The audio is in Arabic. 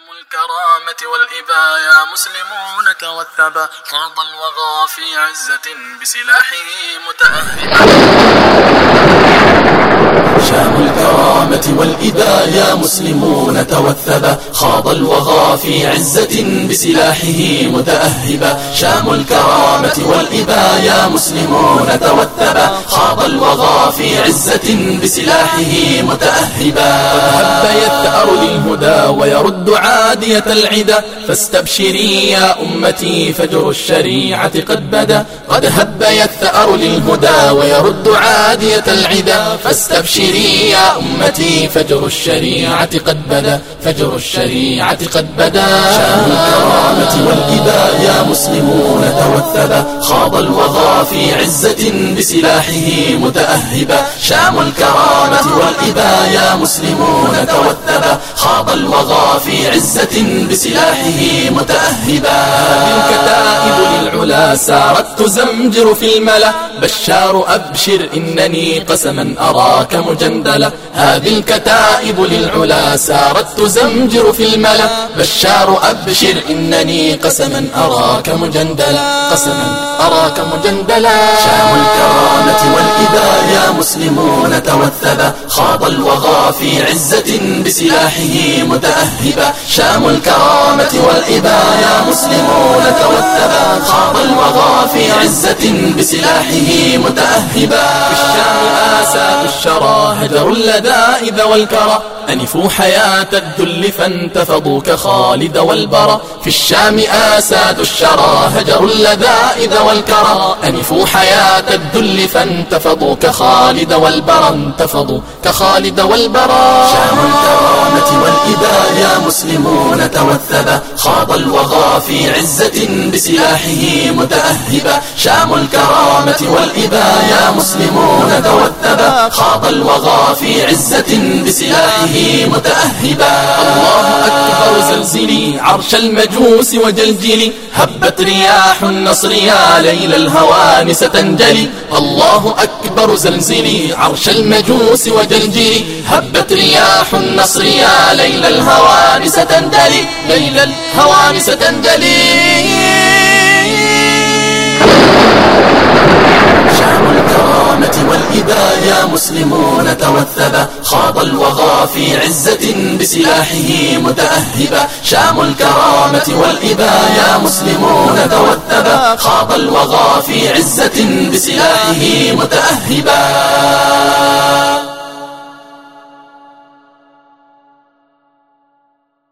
شام الكرامة والإبا يا مسلمون توثبا خاض الوغى في عزة بسلاحه متأهبا شام الكرامة والإبا يا مسلمون توثبا خاض الوغى في عزة بسلاحه متأهبا شام الكرامة والإبا يا مسلمون توثبا خاض الوغى في عزة بسلاحه متأهبا يثأر للهدى ويرد عادية العدا. فاستبشري يا أمتي فجر الشريعة قد بدا. قد هب يثأر للهدى ويرد عادية العدا. فاستبشري يا أمتي فجر الشريعة قد بدا. فجر الشريعة قد بدا. شام الكرامة والإباء يا مسلمون توثبا. خاض الوغى في عزة بسلاحه متأهبا. شام الكرامة والإباء يا مسلمون توثبا. خاض الوغى في عزة بسلاحه متأهبا. الكتائب للعلا سارت تزمجر في الملا. بشار أبشر إنني قسما أراك مجندلا. هذه الكتائب للعلا سارت تزمجر في الملا. بشار أبشر إنني قسما أراك مجندلا. قسما أراك مجندلا. شام الكرامة والإباء يا مسلمون توثبا. خاض الوغى في عزة بسلاحه متأهبا. شام الكرامة والإباء يا مسلمون توثبا. خاض الوغى في عزة بسلاحه متأهبا. في الشام آسى الشرى هجروا اللذائذ والكرى. أنفوا حياة الذل فانتفضوا كخالد والبرى. في الشام آساد الشرى هجروا اللذائذ والكرى. أنفوا حياة الذل فانتفضوا كخالد والبرى. انتفضوا كخالد والبرى. شام الكرامة والإباء يا مسلمون توثبا خاض الوغى في عزة بسلاحه متأهبا شام الكرامة والإباء يا مسلمون توثبا خاض الوغى في عزة بسلاحه متأهبا الله أكبر. زلزلي عرش المجوس وجلجلي هبت رياح النصر يا ليل الهوان ستنجلي. الله أكبر زلزلي عرش المجوس وجلجلي هبت رياح النصر يا ليل الهوان ستنجلي. ليل الهوان ستنجلي. توثبا خاض الوغى في عزة بسلاحه متأهبا شام الكرامة والإباء يا مسلمون توثبا. خاض الوغى في عزة بسلاحه متأهبا